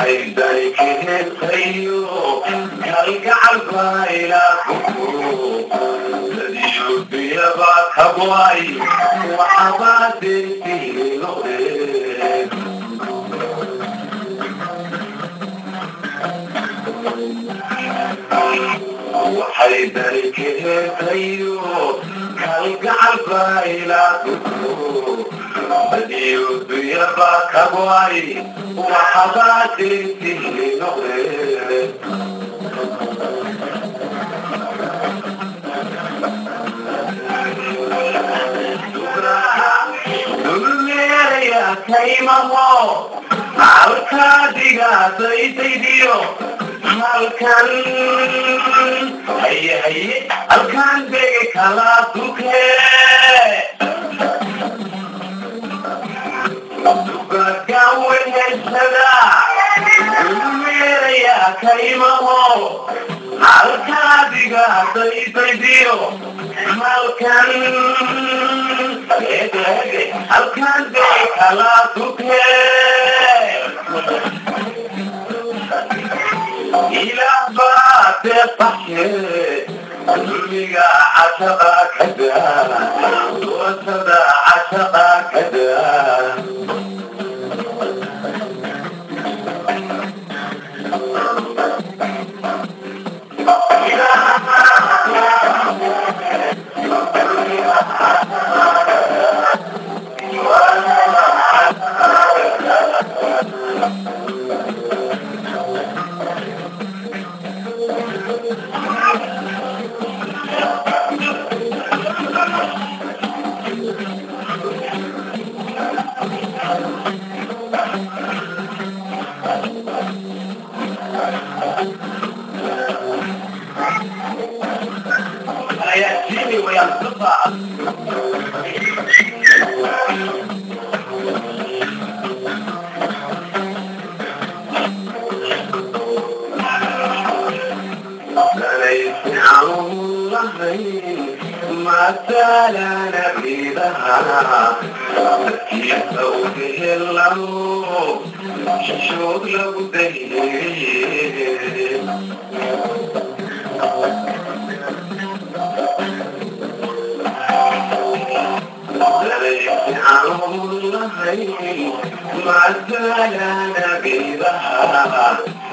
حيدلك الفيوق هالقعبة إلى حقوق تديود يبات هبواي وحبات في الغيب kalgacal baylakuku dadiyudiyaba kaboay waxabaa deetiinoqdeen waxay darikehentayo kalgacal baylakuku dadiyudiyaba kaboay waxabaa deetiinoqdeen dulmeeraya kaymaho halkaadigaadaydaydiyo halkan haye haye halkan dega kala duke dugaga wehaysada meeraya kaymaho halkaadiga daydaydiyo halkan halkan dega kala duke Yeah. يأتيني وينصفها عن الله ما زال نبيذها يسوده الله شغل دليل عنهم الله ما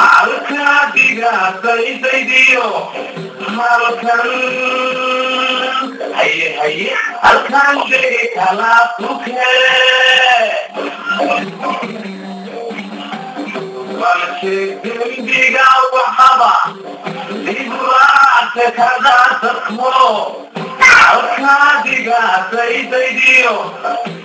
halkaa dhigaasaydaydyo halkan haye haye halkan dhigi kala tuke balsedembiga waxaba dibraata kadaa takmo halkaa dhigaasaydaydyo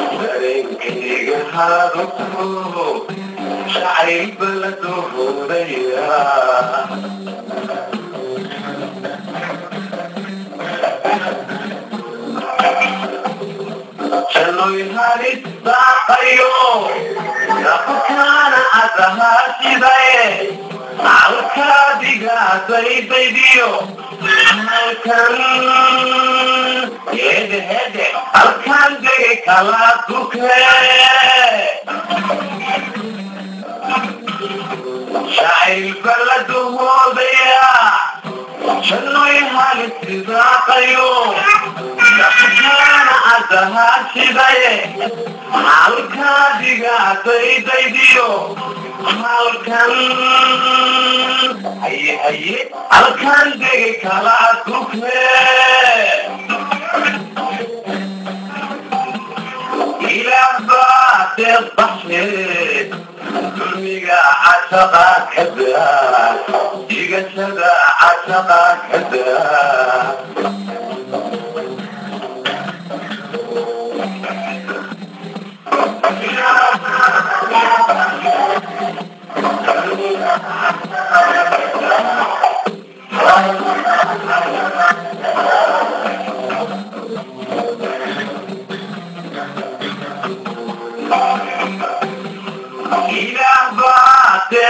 baxse duniga cashaqa kada duniga cashaqa kada dagaalliga badinahay dareenkayga hadukro xishood ಅಲ್ಕಾದಿಗಾಸೈತೈದಿಯೋ ಅಲ್ಕಲ್ ಏದೆ ಹೇದೆ ಅಲ್ಕಾಂದೆ ಕಲಾ ದುಃಖೇ ಶಾಯಿಲ್ ಕಲ್ಲ ದುಃಖೋದಯ شنوي حال السباق يوم كان عزها شباية حال كادقة ديدي ديو حال كان 네가 아차박했다 네가 제가 아차박했다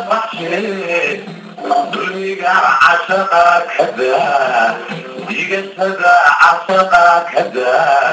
بحيل عشقة كذا ضيقة سدا عشقة كذا